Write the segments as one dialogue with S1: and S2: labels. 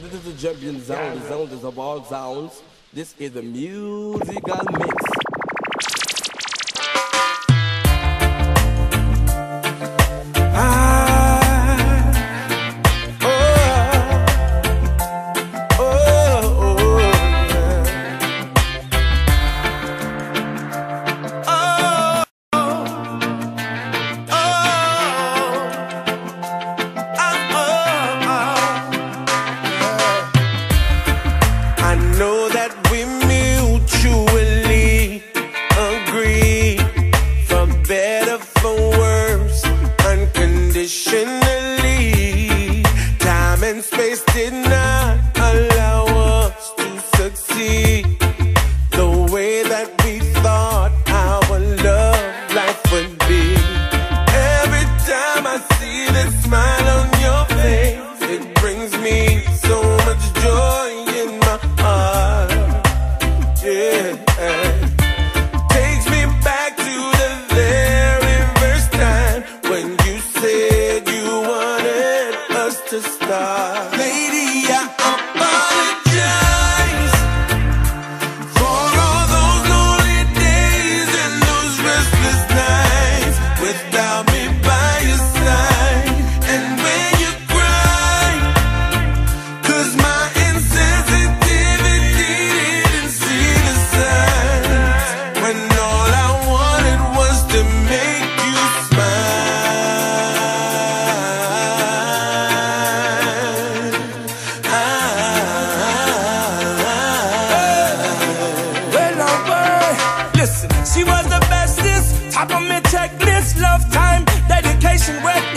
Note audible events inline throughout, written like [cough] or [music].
S1: This is the champion zone. The zone is of all zones. This is a musical mix.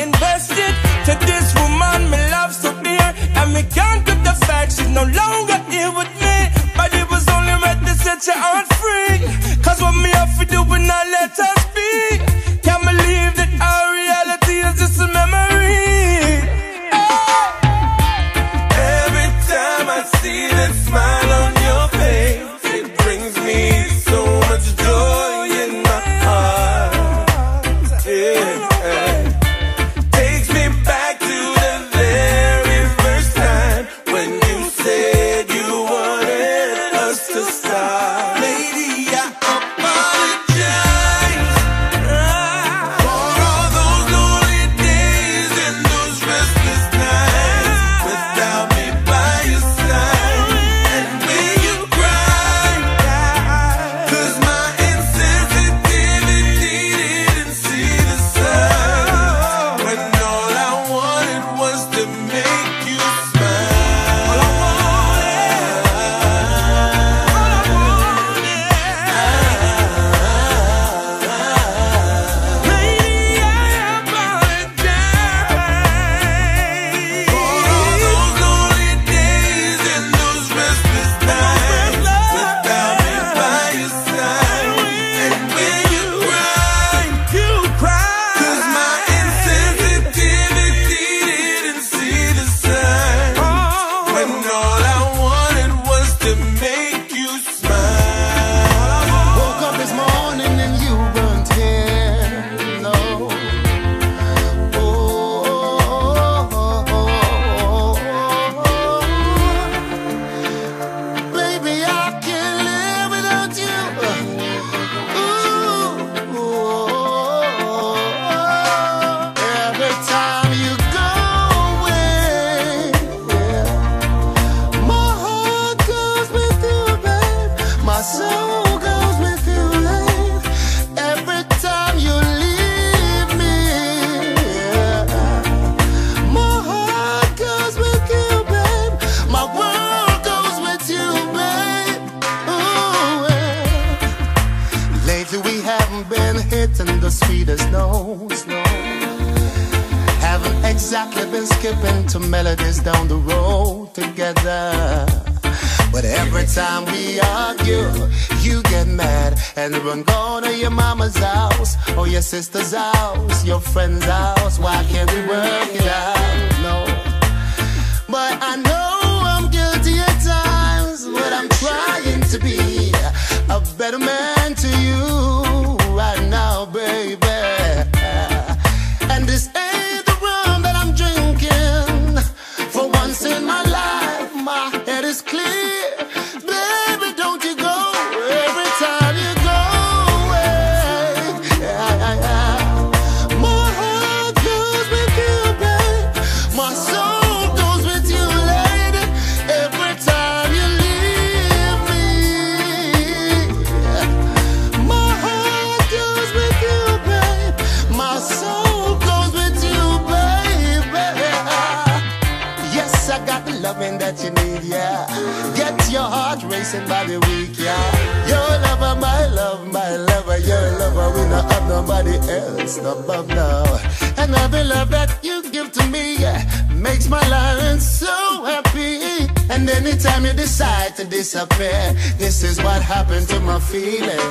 S2: And this ain't the rum that I'm drinking for once in my
S3: love that you give to me, makes my life so happy. And anytime you decide to disappear, this is what happened to my feelings.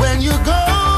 S3: When you go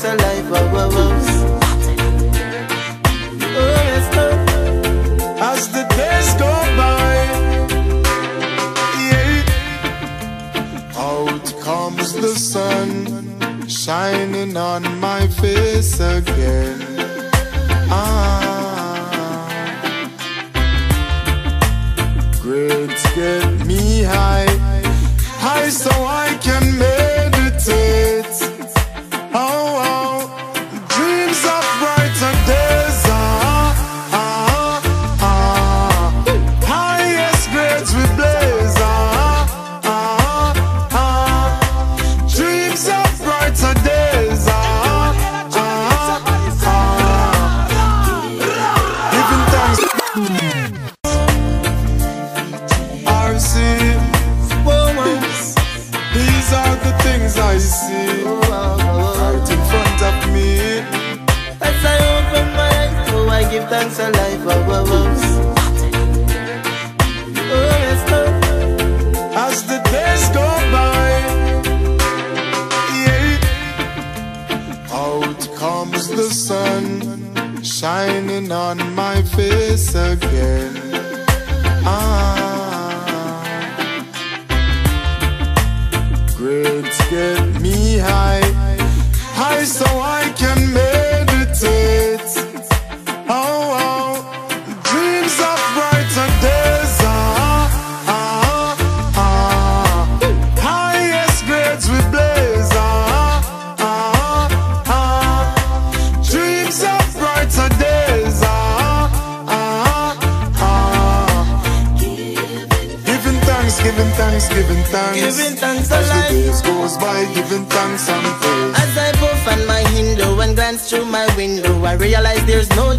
S4: Grades get me high, high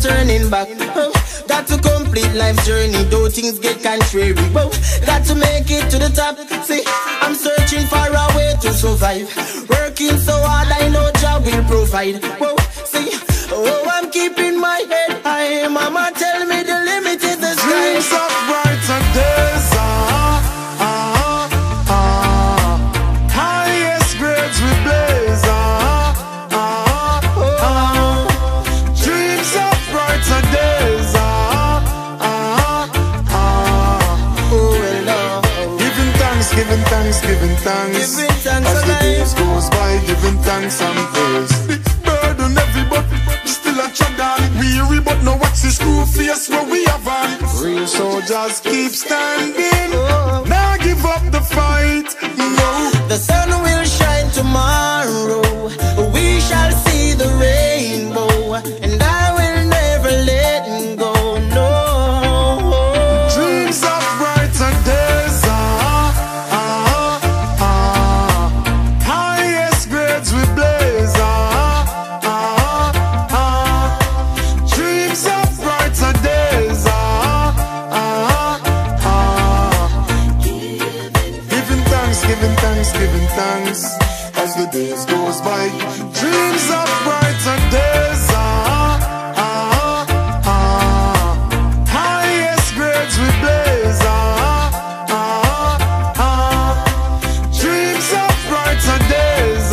S5: turning back. Oh, got to complete life's journey, though things get contrary. Whoa, got to make it to the top. See, I'm searching for a way to survive. Working so hard, I know job will provide. Whoa, see, oh, I'm keeping my head
S4: thanks and praise. Big burden heavy, but still a chug on. Weary, but no watch the screw face where we have on. Real soldiers keep standing.
S5: Oh.
S4: Now give up the fight. No.
S5: The sun will
S4: Giving thanks, giving thanks. As the days goes by, dreams of brighter days. Ah, ah, ah. Highest grades we blaze. Dreams of brighter days.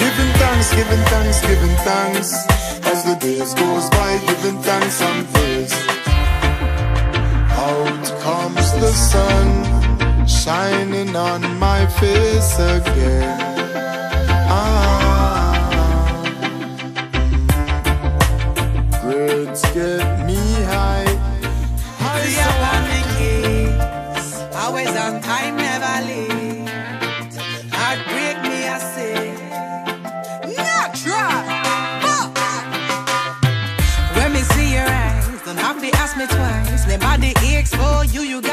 S4: Giving thanks, giving thanks, giving thanks. As the days goes by, giving thanks and praise. The sun, shining on my face again. Ah, grades get me high.
S6: The time, never. Heartbreak me, I. When me see your eyes, don't have to ask me twice. My body aches for you, you got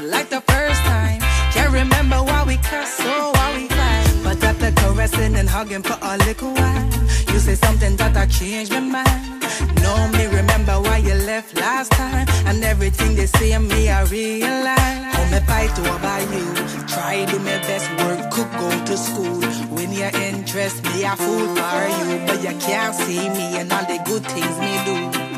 S6: like the first time. Can't remember why we cuss or why we fight. But after caressing and hugging for a little while, you say something that I changed my mind. No, me remember why you left last time. And everything they say of me, I realize. How me fight over you. Try do my best work, could go to school. When you're interested, me I fool for you. But you can't see me and all the good things me do.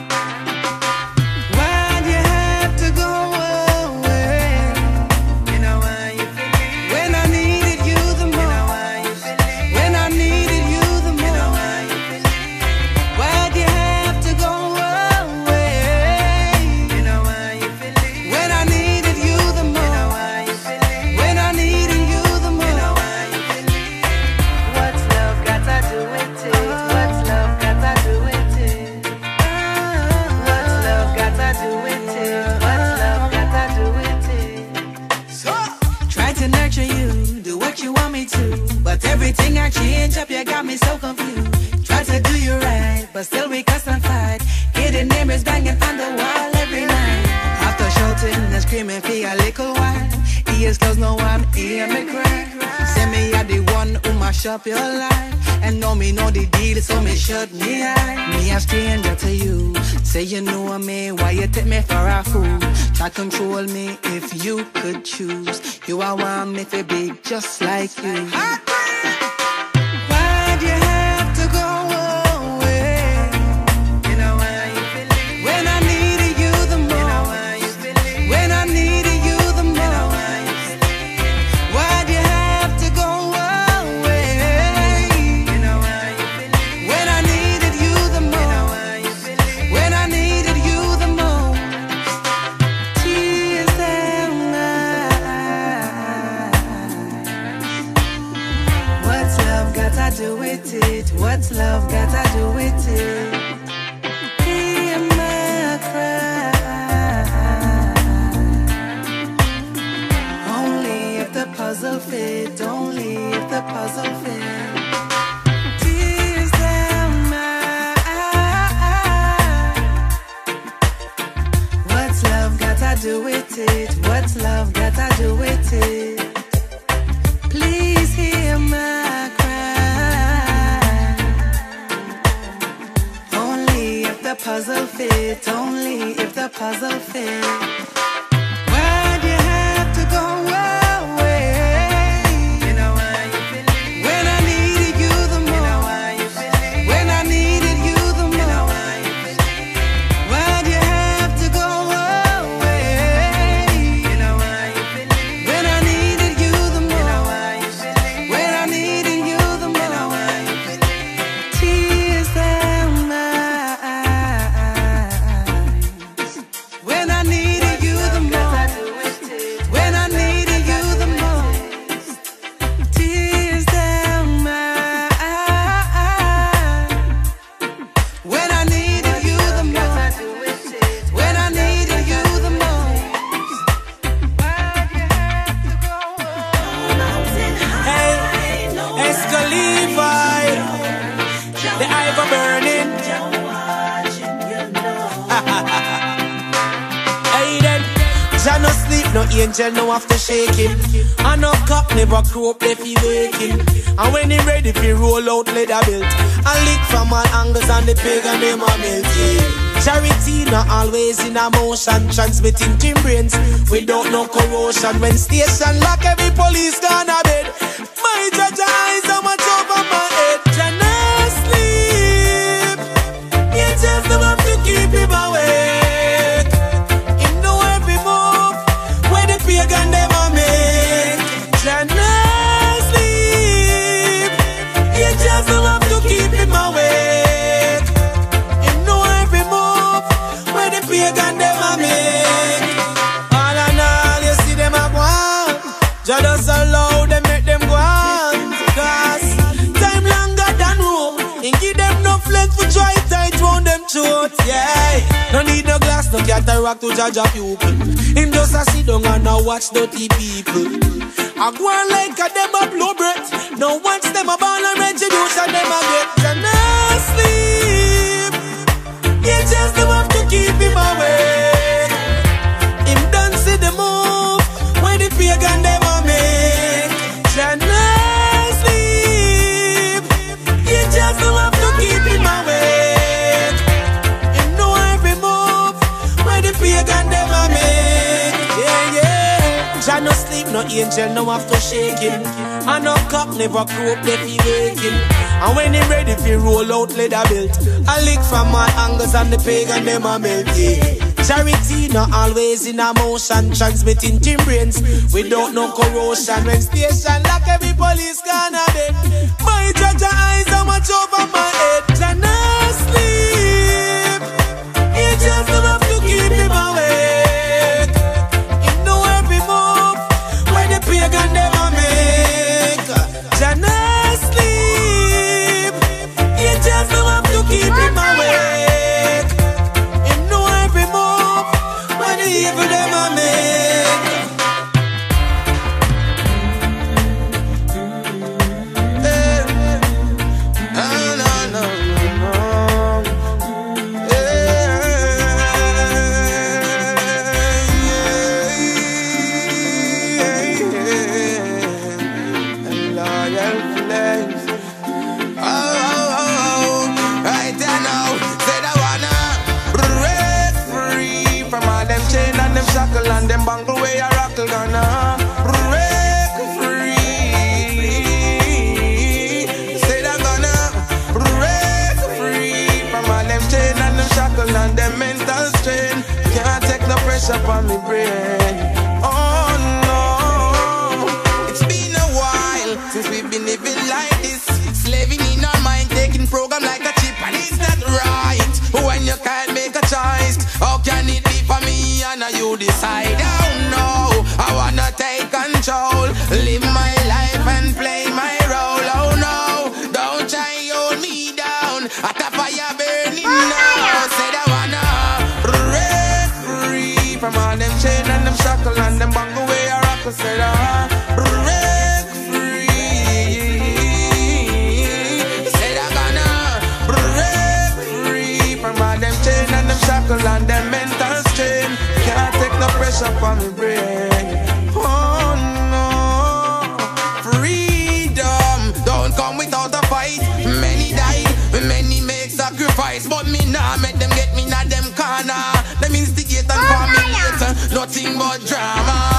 S6: And
S1: transmitting brains without no corrosion. When station lock, every police life we try tight round them throat, yeah. No need no glass, no cataract to judge a pupil. Him just a sit down and a watch dirty people. I go on like a them a blow breath. No watch them a ball and retribution them a get. Cannot sleep. Yeah, just them have to keep him awake. Him done see the move when the pagan them. sleep, no angel, no after shaking. And no cock never croak, they me waking. And when he ready fi roll out leather belt, I lick from my angles and the pagan them a melt, yeah. Charity not always in a motion, transmitting timbrings without no corrosion. When station lock, every police gonna be. My judge eyes are much over my head tonight. No
S7: on me brain. Oh no, it's been a while since we've been living like this, slaving in our mind, taking program like a chip, and it's not right when you can't make a choice. How can it be for me and you decide? Oh no, I wanna take control, shackle and them mental strain. Can't take no pressure from me brain. Oh no, freedom don't come without a fight. Many died, many make sacrifice, but me nah make them get me na them corner. Them instigate and oh, formulate nothing but drama,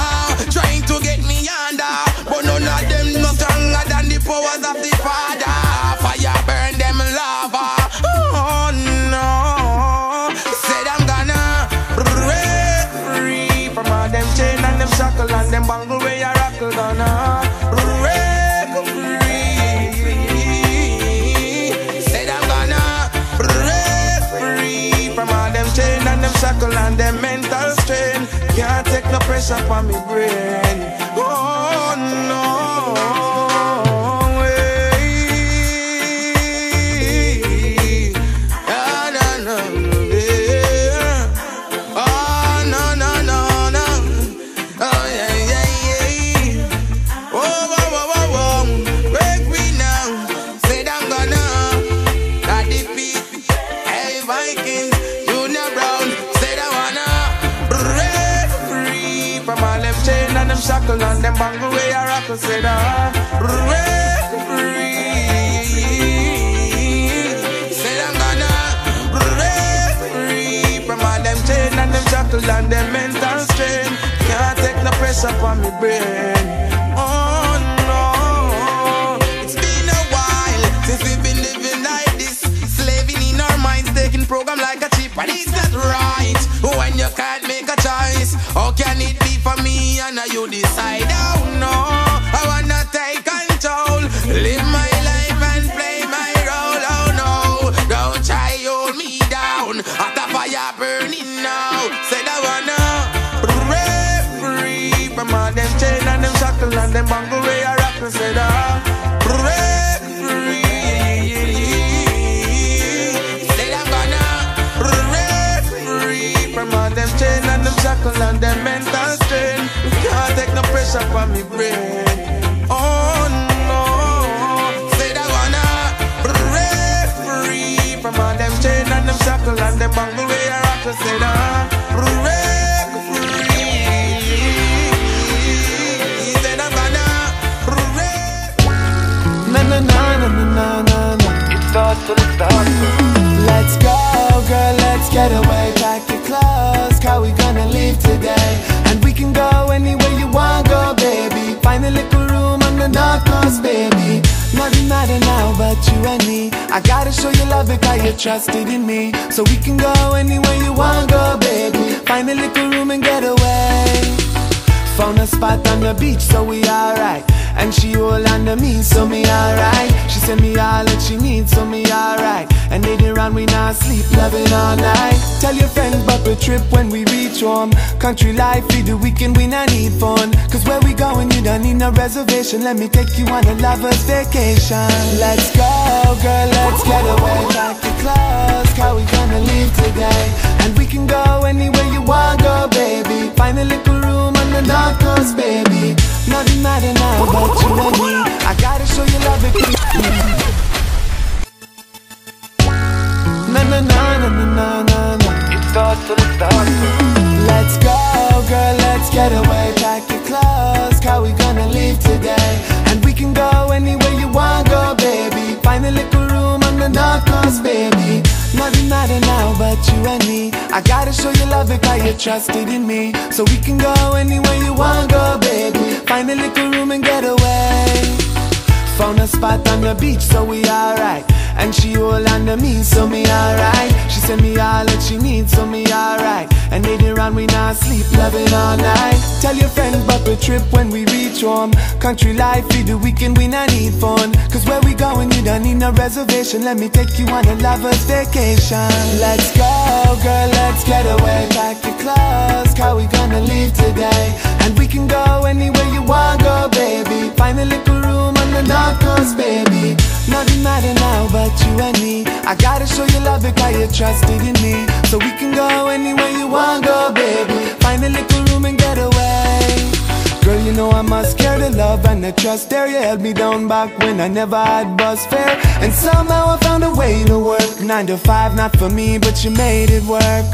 S7: pressure on me brain. Shackle and them bangle way I rock. Said I. Break free. Said I'm gonna. Break free from all them chain and them shackle and them mental strain. Can't take no pressure from me brain. Oh no, it's been a while since we've been living like this, slaving in our minds, taking program like a chip, and it's not right decide? No pressure from me brain. Oh no, said I wanna break uh, free from all them chain and them shackle and them bangle way I rock. Said I break uh, free. Said I'm gonna break.
S8: Uh, na na na na na na na na.
S9: It starts to the start.
S8: Let's go, girl, let's get away. A little room on the north coast, baby. Nothing matter now but you and me. I gotta show you love because you trusted in me. So we can go anywhere you wanna go, baby. Find a little room and get away. Found a spot on the beach, so we alright. And she all under me, so me alright. She send me all that she needs, so me alright. And later on, we not sleep, loving all night. Tell your friends about the trip when we reach home. Country life, for the weekend, we not need fun. Cause where we going, you don't need no reservation. Let me take you on a lover's vacation. Let's go, girl, let's get away. Pack your clothes, cause we gonna leave today. And we can go anywhere you wanna go, baby. Find a little room on the north coast, baby. Nothing matter now but you and me. I gotta show you love it. Na na na na na na na.
S9: It starts to the start.
S8: Let's go, girl, let's get away. Pack your clothes, cause we gonna leave today. And we can go anywhere you want go, baby. Find a little room on the north coast, baby. Nothing matter now but you and me. I gotta show you love because you trusted in me. So we can go anywhere you wanna go, baby. Find a little room and get away. Found a spot on the beach, so we alright. And she hold on me, so me alright. She send me all that she needs, so me alright. And later on, we not sleep, loving all night. Tell your friends about the trip when we reach home. Country life, for the weekend, we not need fun. Cause where we going, you don't need no reservation. Let me take you on a lover's vacation. Let's go, girl, let's get away. Pack your clothes, cause we gonna leave today. And we can go anywhere you want, go, baby. Find a little room on the north coast, baby. Nothing matter now but you and me. I gotta show you love because you trusted in me. So we can go anywhere you wanna go, baby. Find a little room and get away. Girl, you know I must care the love and the trust there. You held me down back when I never had bus fare. And somehow I found a way to work. Nine to five, not for me, but you made it work.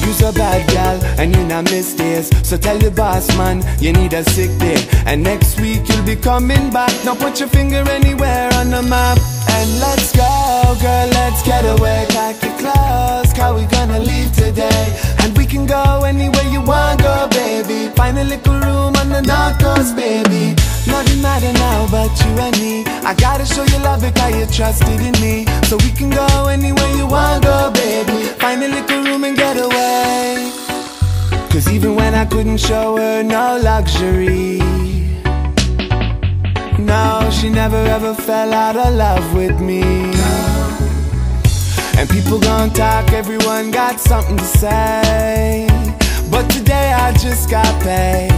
S8: You's a bad gal and you not miss this. So tell your boss man you need a sick day. And next week you'll be coming back. Now put your finger anywhere on the map. And let's go girl let's get away. Pack your clothes cause we gonna leave today. And we can go anywhere you want go baby. Find a little room on the north coast baby Nothing matter now but you and me. I gotta show you love because you trusted in me. So we can go anywhere you wanna go baby. Find a little room and get away. Cause even when I couldn't show her no luxury No, she never ever fell out of love with me. And people gon' talk, everyone got something to say. But today I just got paid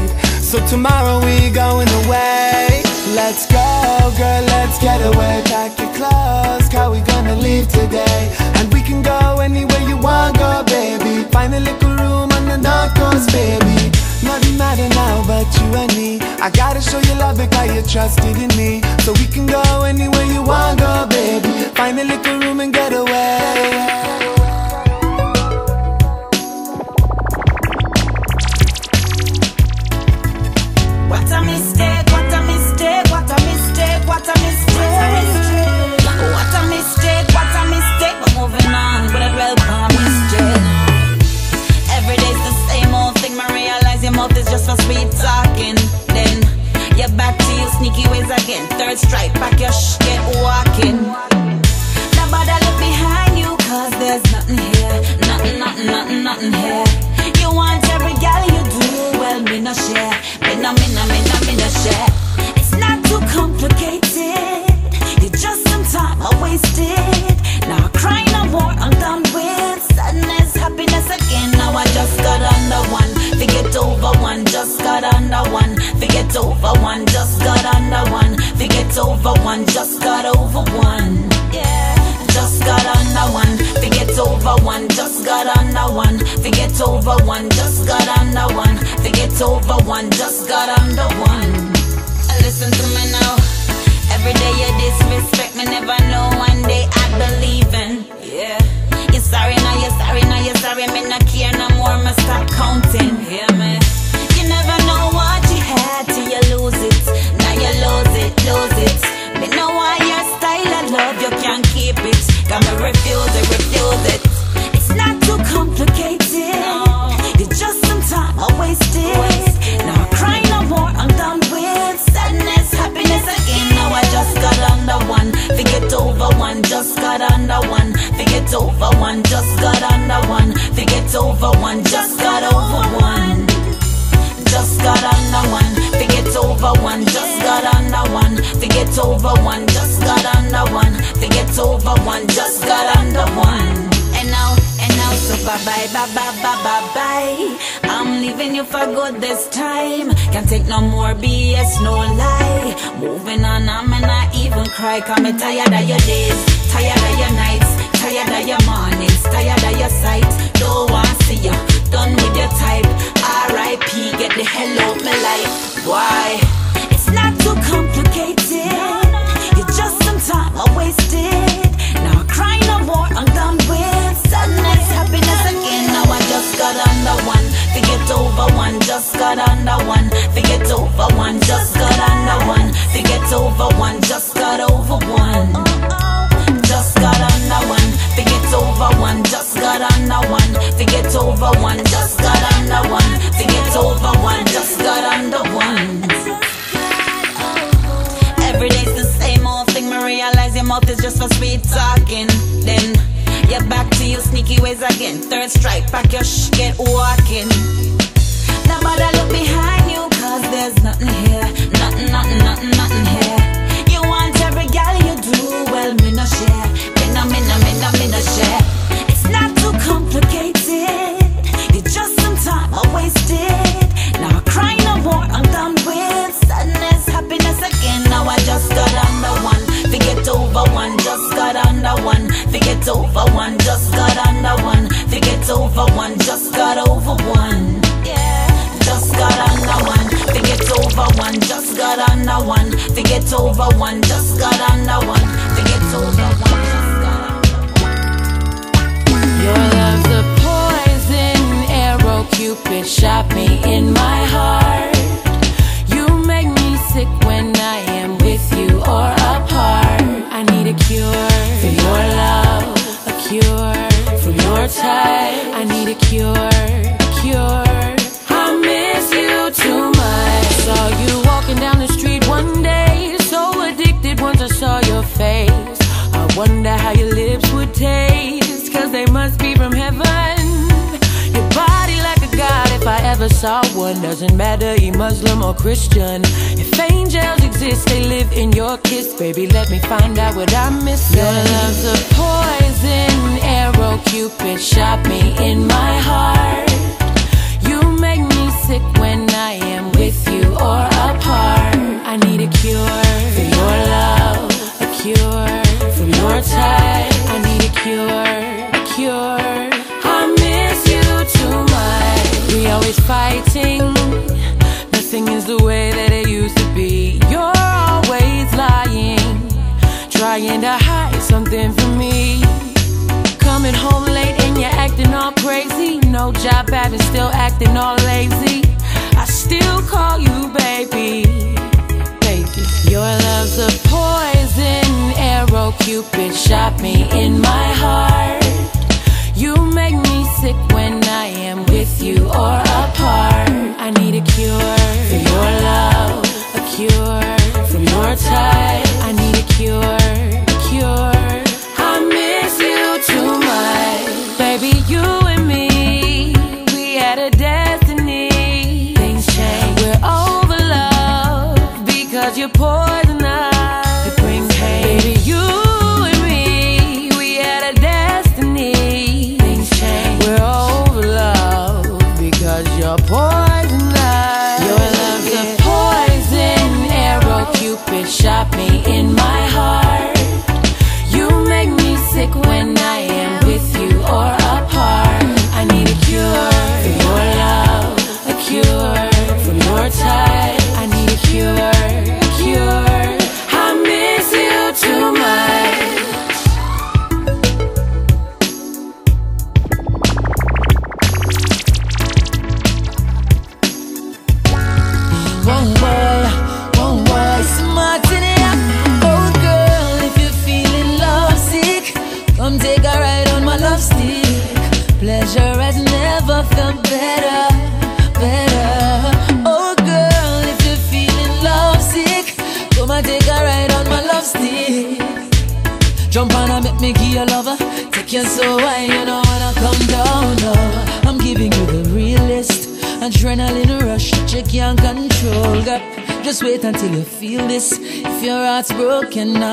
S8: So tomorrow we going away. Let's go, girl, let's get away. Pack your clothes, cause we gonna leave today. And we can go anywhere you want, go, baby. Find a little room on the north coast, baby. Nothing matter now but you and me. I gotta show you love because you trusted in me. So we can go anywhere you want, go, baby. Find a little room and get away
S10: mouth is just for sweet talking. Then you're back to your sneaky ways again. Third strike, back your sh, get walking. The my life. Why? It's not too complicated. You're just some time I wasted. Now I cry no more. I'm done with sadness, happiness again. Now I just got under one. Forget over one. Just got under one. Forget over one. Just got under one. Forget over one. Just got over one. Just got under one. Forget over one. Just got under Forget over one, just got under one. Forget over one, mouth is just for sweet talking. Then you're back to your sneaky ways again. Third strike, pack your sh, get walking. Now bother look behind you, cause there's nothing here. Nothing, nothing, nothing, nothing here. You want every gal you do, well, me no share. Me no, me no, me no, me no share. It's not too complicated. It's just some time I wasted. Now I cry no more, I'm done with sadness, happiness again. Now I just got under one. Forget over one, just got under one. Forget over one, just got under one. Forget over one, just got over one. Yeah, just got under one. Forget over one, just got under one. Forget over one, just got under one. Forget over one, just got
S11: Your love's a poison arrow, Cupid shot me in my heart. When I am with you or apart. I need a cure for your love, a cure for your touch. I need a cure, a cure. I miss you too much. Saw you walking down the street one day, so addicted once I saw your face. I wonder how your lips would taste, cause they must be if I ever saw one. Doesn't matter, you Muslim or Christian. If angels exist, they live in your kiss. Baby, let me find out what I'm missing. Your love's a poison arrow, Cupid shot me in my heart. You make me sick when I am with you or apart. I need a cure for your love, a cure for your touch. I need a cure, a cure. Always fighting. Nothing is the way that it used to be. You're always lying, trying to hide something from me. Coming home late and you're acting all crazy. No job having, still acting all lazy. I still call you baby. Baby, your love's a poison arrow. Cupid shot me in my heart. You make me sick when I am with you or apart. I need a cure for your love, a cure from your touch. I need a cure, a cure. I miss you too much, baby. You Cupid me in
S3: heart's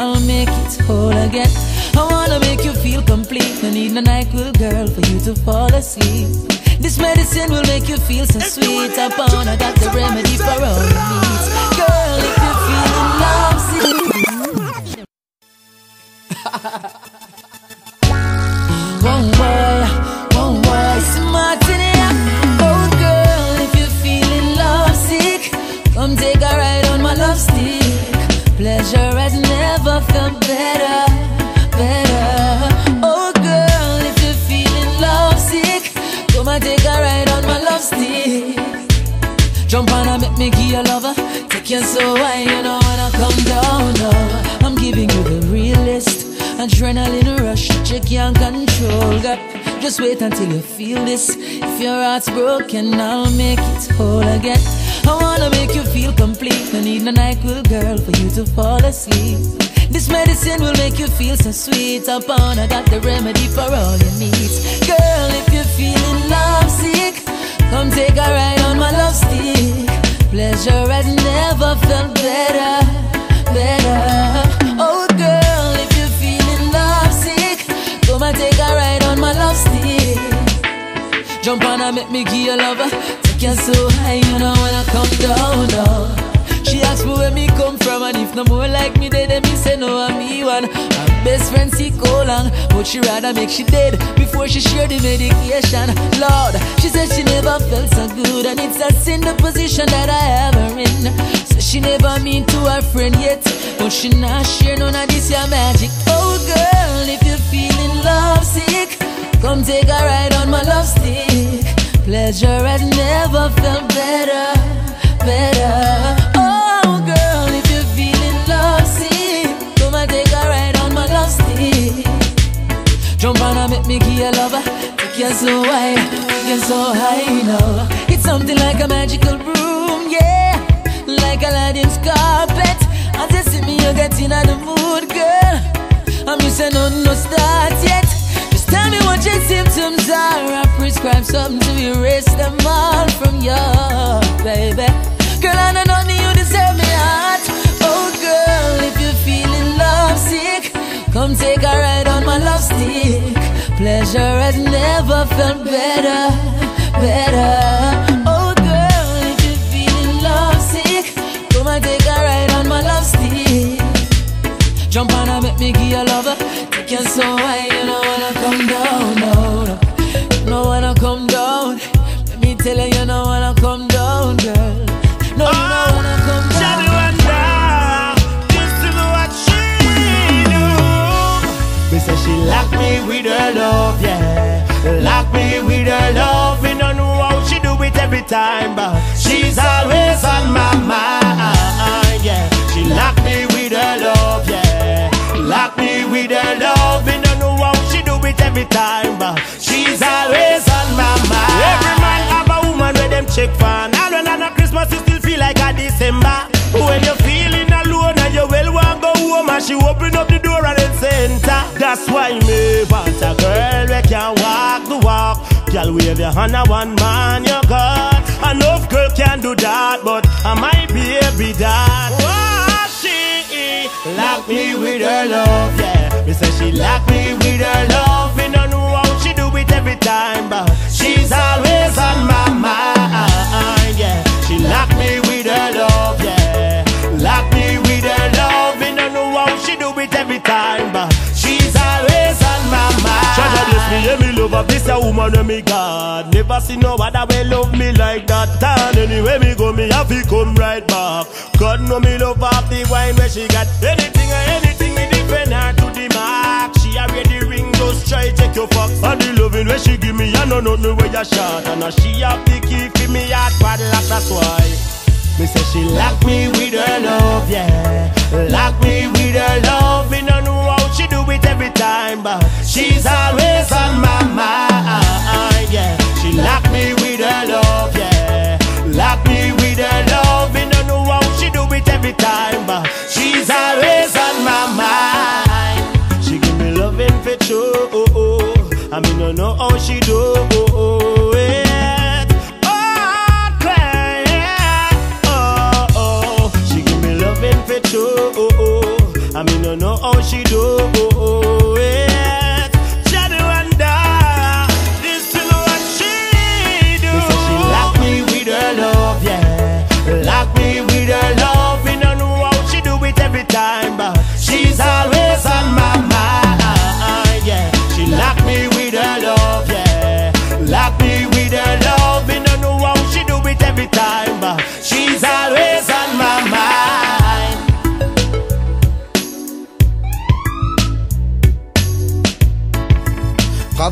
S3: come take a ride on my love stick. Pleasure has never felt better, better. Oh, girl, if you're feeling lovesick, come and take a ride on my love stick. Jump on and make me give you lover. Take you so high, you know when I come down, no. She asked me where me come from and if no more like me then me say no, I'm me one. Her best friend see go long, but she rather make she dead before she share the medication. Lord, she said she never felt so good and it's a sin the position that I have her in. So she never mean to her friend yet, but she not share none of this your magic. Oh girl, if you're feeling lovesick, come take a ride on my love stick. Pleasure has never felt better, better. Jump on and make me give you lover. Take you so high, take you so high now. It's something like a magical room, yeah. Like Aladdin's carpet. As you see me, you get in the mood, girl. I'm missing no no start yet. Just tell me what your symptoms are. I prescribe something to erase them all from you, baby. Girl, I know nothing you deserve me heart. Oh, girl, if you're feeling lovesick, come take a ride Pleasure has never felt better, better. Oh, girl, if you're feeling lovesick, come and take a ride on my love stick. Jump on and make me give you lover. Take you so high,
S12: with her love, yeah. Lock me with her love. Me don't know how she do it every time, but she's always on my mind, yeah. She lock me with her love, yeah. Lock me with her love. Me don't know how she do it every time, but she's always on my mind. Every man have a woman where them check for. Now when on a Christmas, you still feel like a December. When you're feeling alone and you're well and she open up the door and then center. That's why me want a girl where can walk the walk. Girl, wave your hand a one man you got. Enough girl can do that, but I might be every that. Oh, she lock me with her love, yeah. Me say she lock me with her love. Me don't know how she do it every time, but she's always on my mind, every time, but she's always on my mind. Shut up, bless me, yeah, me love her. This a woman and me God. Never see no other way love me like that. And anyway me go, me have to come right back. God know me love half the wine where she got anything or anything. Me defend her to the mark. She already ring, just try take your fuck. And the loving where she give me, I know nothing where you shot. And now she have the key for me heart padlock. That's why. Me say she lock me with her love, yeah. Lock me with her love. Me don't know how she do it every time, but she's always on my mind, yeah. She lock me with her love, yeah. Lock me with her love. Me don't know how she do it every time, but she's always on my mind. She give me loving for true, oh, oh. I mean, don't know how she do, oh, oh, yeah. Oh.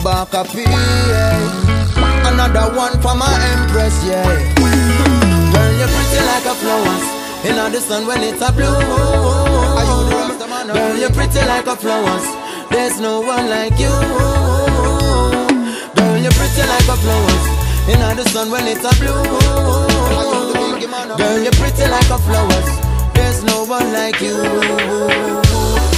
S5: Kabaka P, yeah. Another one for my empress, yeah. Girl, you're pretty like a flowers. In the sun when it's a blue. Are you the man? Girl, you're pretty like a flowers. There's no one like you. Girl, you're pretty like a flowers. In the sun when it's a blue. Girl, you're pretty like a flowers. There's no one like you.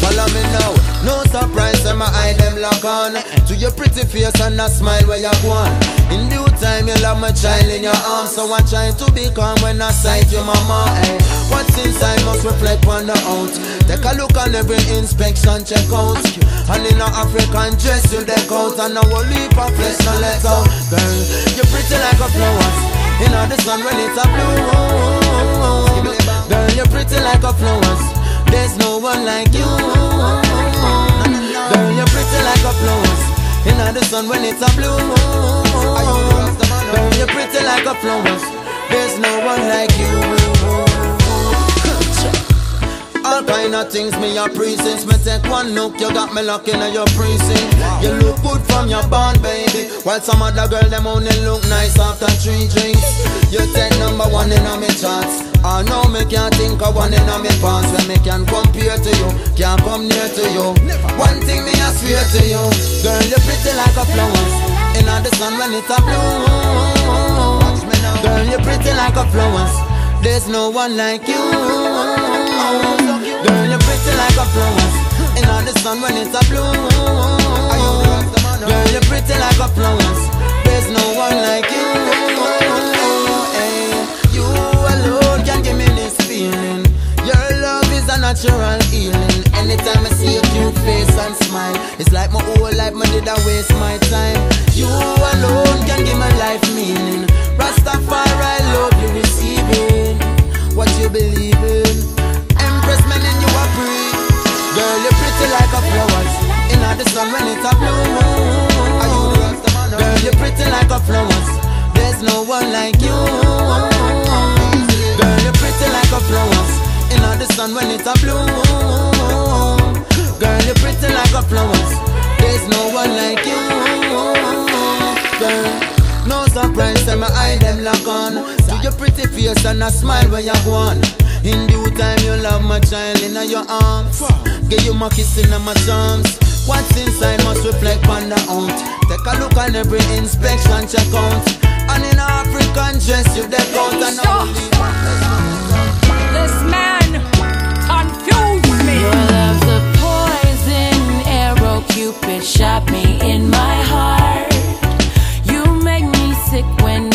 S5: Follow me now. No surprise, them my eye them lock on. To your pretty face and a smile where you gone In due time, you'll my child in your arms. So I try to be calm when I sight your mama eh. What's inside must reflect on the out. Take a look on every inspection, check out And in a African dress, you deck out. And a whole heap of flesh, no let out. Girl, you're pretty like a flowers In the sun when it's a blue. Girl, you're pretty like a flower. There's no one like you Girl, you're pretty like a flower. In the sun when it's a blue Girl, you're pretty like a flowers There's no one like you. [laughs] All kind of things me a since Me take one look, you got me looking at your precinct. You look good from your bond, baby While some other girl, them only look nice after three drinks. You take number one in on me charts I know me can't think of one in on me pants. When me can compare to you, can't come near to you. One thing me I swear to you. Girl, you're pretty like a flowers In the sun when it's a blue. Girl, you're pretty like a flower. There's no one like you. Girl, you're pretty like a flower. In the sun when it's a blue Girl, you're pretty like a flowers. There's no one like you. Hey, You alone can give me this feeling. Your love is a natural healing. Anytime I see your cute face and smile It's like my whole life, me did I waste my time? You alone can give my life meaning. Rastafari, love you receiving What you believe in In the sun when it's a blue Girl, you're pretty like a flowers? There's no one like you. Girl, you're pretty like a flowers. In the sun when it's a blue Girl, you're pretty like a flowers. There's no one like you. Girl no surprise, say my eye them lock on. To your pretty face and a smile when you go on In due time you love my child in your arms. Give you my kiss in my charms What's inside must reflect on the out Take a look on every inspection, check out And in African dress you deck out and I
S10: This man confused me.
S11: Your love's a poison arrow, Cupid shot me in my heart. You make me sick when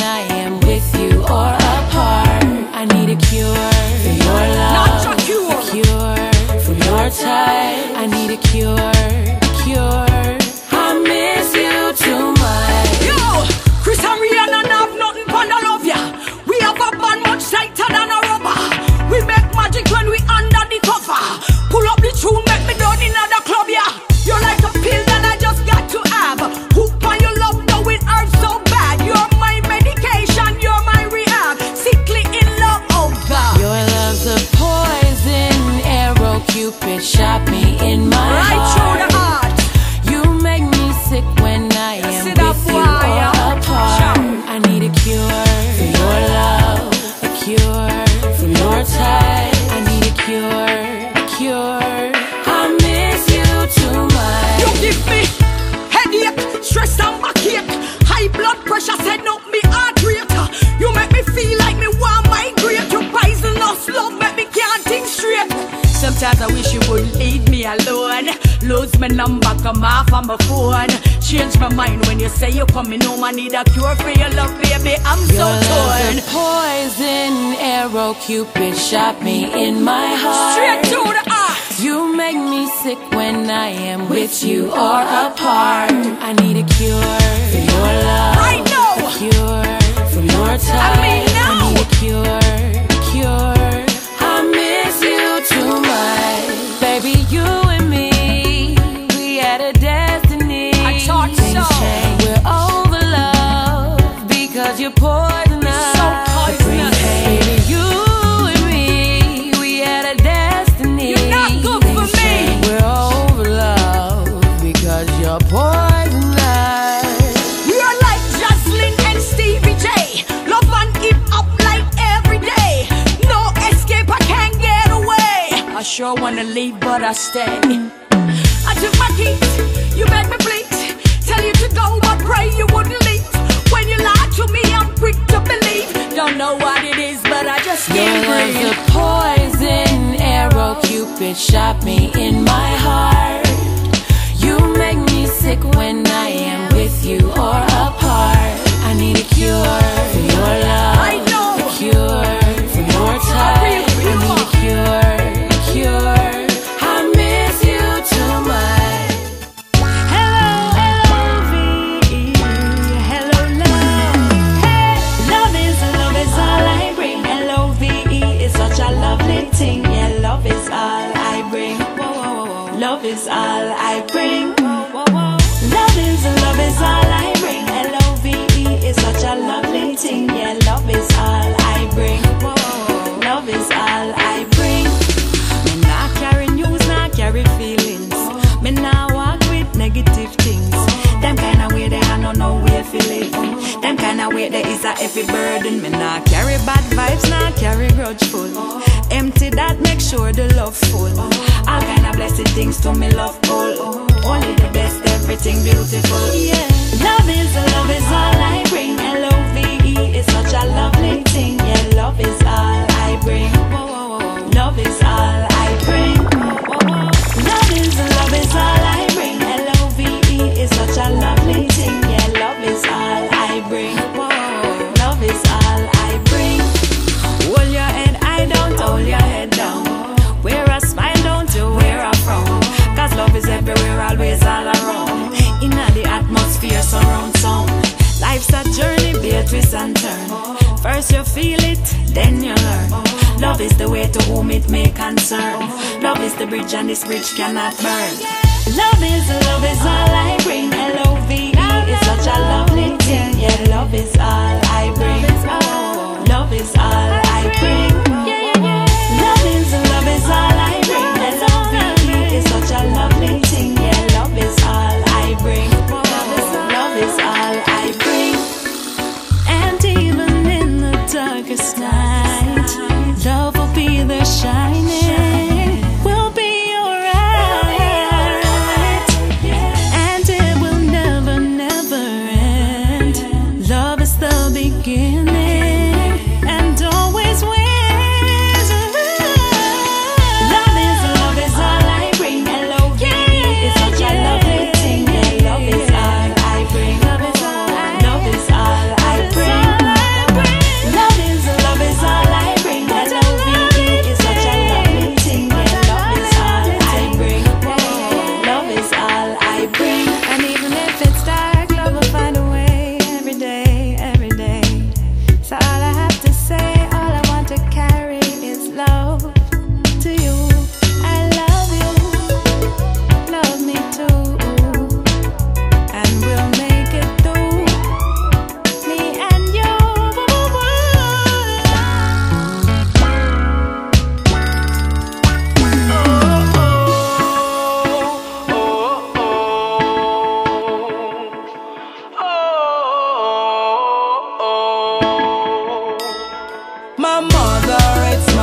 S11: arrow,
S10: sure wanna leave, but I stay. I took my keys, you made me bleed. Tell
S13: you to go, but pray you wouldn't leave. When you lie to me, I'm quick to believe. Don't know what it is, but I just
S11: Your
S13: can't
S11: love's
S13: breathe.
S11: a poison arrow, Cupid shot me in my heart. You make me sick when I am with you or apart. I need a cure for your love.
S13: I know.
S11: A cure for your touch. I need a cure.
S10: Bring. Love is, love is all I bring. L-O-V-E is such a lovely thing. Yeah, love is all I bring. Love is all I bring. Me not carry news, not carry feelings. Me not walk with negative things. Them kind of way they are no no way live. Them kind of way there is a heavy burden. Me not carry bad vibes, not carry grudgeful. Empty that, make sure the love full. Oh, all kind of blessed things to me love all. Oh, only the best, everything beautiful. Yeah, love is love is all I bring. L O V E is such a lovely thing. Yeah, love is all I bring. Feel it, then you learn. Love is the way to whom it may concern. Love is the bridge, and this bridge cannot burn. Love is, love is all I bring. L-O-V-E is such a lovely thing. Yeah, love is all I bring. Oh, love is all I bring.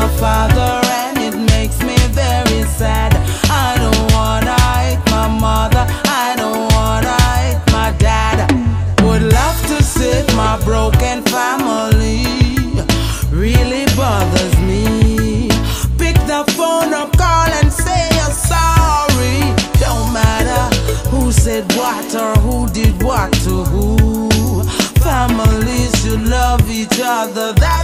S6: My father and it makes me very sad. I don't wanna hate my mother, I don't wanna hate my dad. Would love to sit my broken family. Really bothers me. Pick the phone up, call and say you're sorry. Don't matter who said what or who did what to who. Families should love each other, that's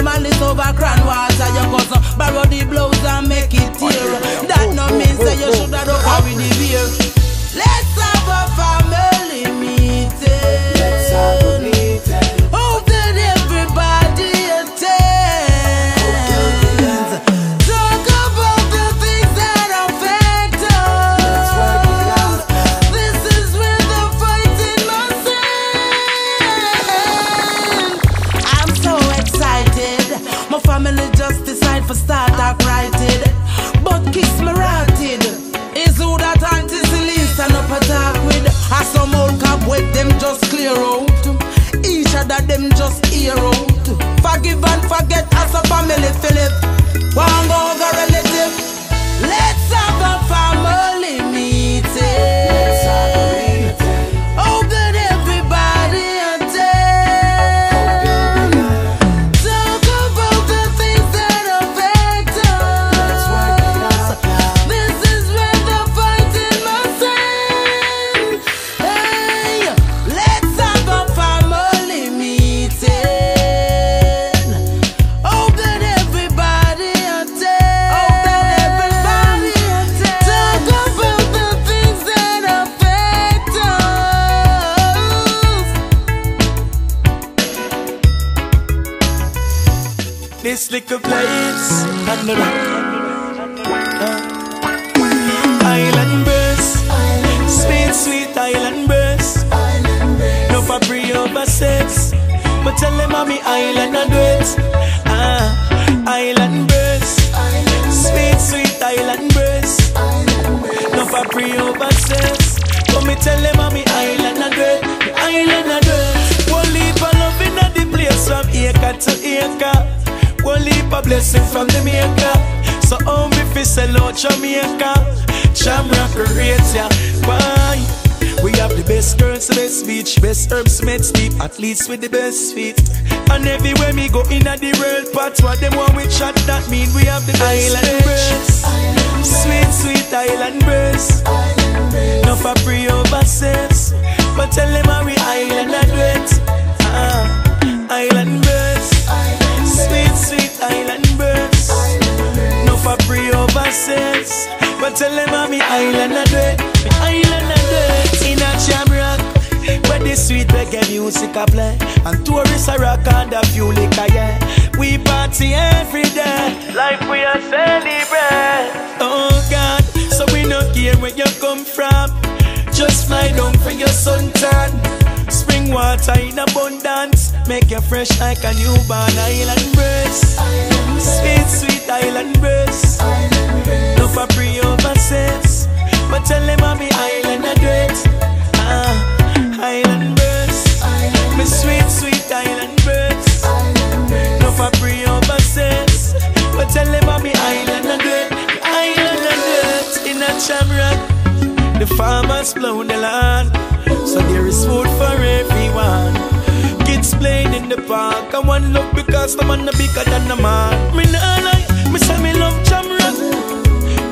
S6: your man is over cran water. Your cousin borrow the blouse and make it tear. That no means that you should have done carry the beer.
S1: Jamaica? Jamrock rates ya. Why? We have the best girls, the best beach, best herbs, meds deep, at least with the best feet. And everywhere me go in the world, part what them want we chat, that mean we have the island birds. Sweet, sweet island birds. No for free over but tell them how we island and wet. Ah, island birds. Sweet, sweet island but tell them how me island and wet. Me island and wet. In a Jamrock, where the sweet reggae music a play, and tourists a rock and a few liquor yeah. We party every day, like we a celebrate. Oh God, so we no care where you come from. Just fly down for your suntan. Spring water in abundance, make you fresh like a newborn island breeze. Sweet, sweet island breeze. No for free over sex, but tell them I'm island address. Ah, island breeze. Me sweet, sweet island breeze. No for free over sex, but tell them I'm island address. Island address in a Jamrock. The farmers plow the land, so there is food for everyone. Kids playing in the park, and one love because the man a bigger than the man. Me nah me say me love Jamrock.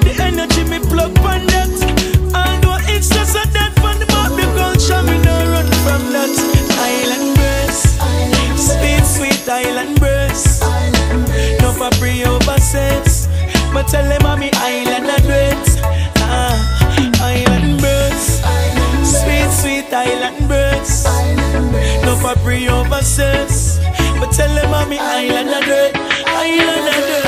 S1: The energy me plug on that. Although it's just a dead the back, the culture me no run from that. Island breeze, sweet sweet island breeze. No for over sex, but tell them I'm me island address. Ah, island birds, sweet sweet island birds. No for over sex, but tell them I'm me island address. Island address.